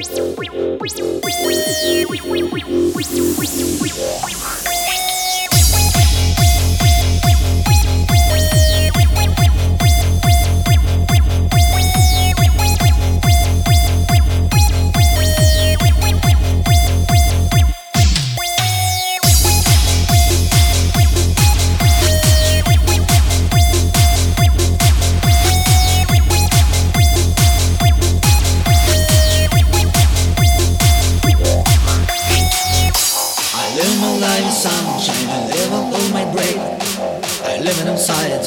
Thank you. like the sunshine. I live on my brain. I live inside.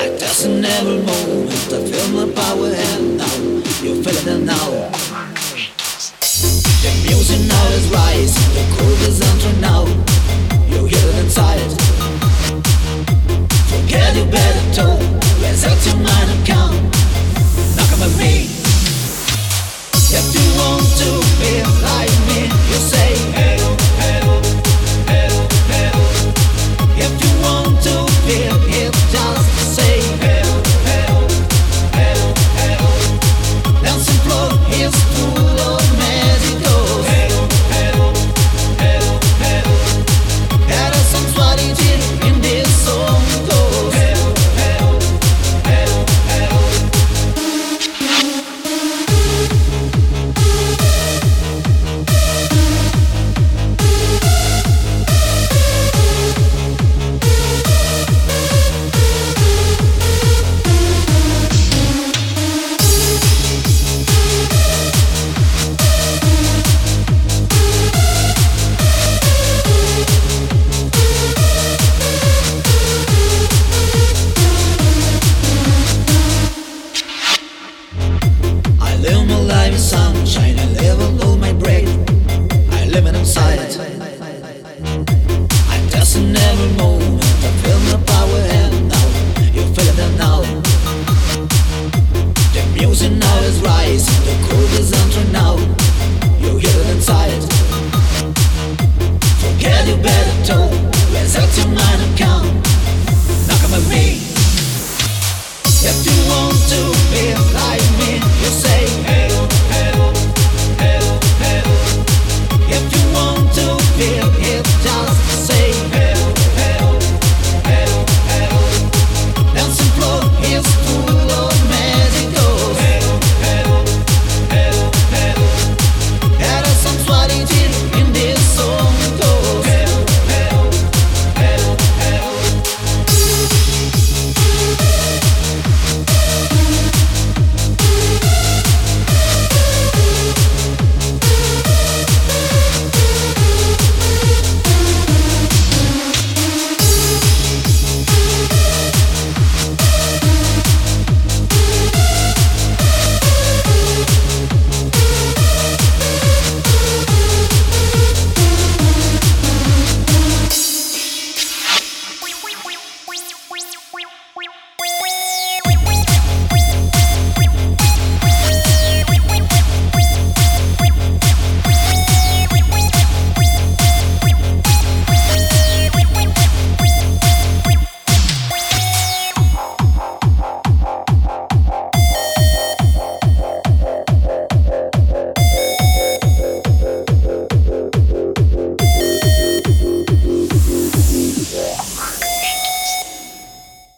I just in every moment. Touching my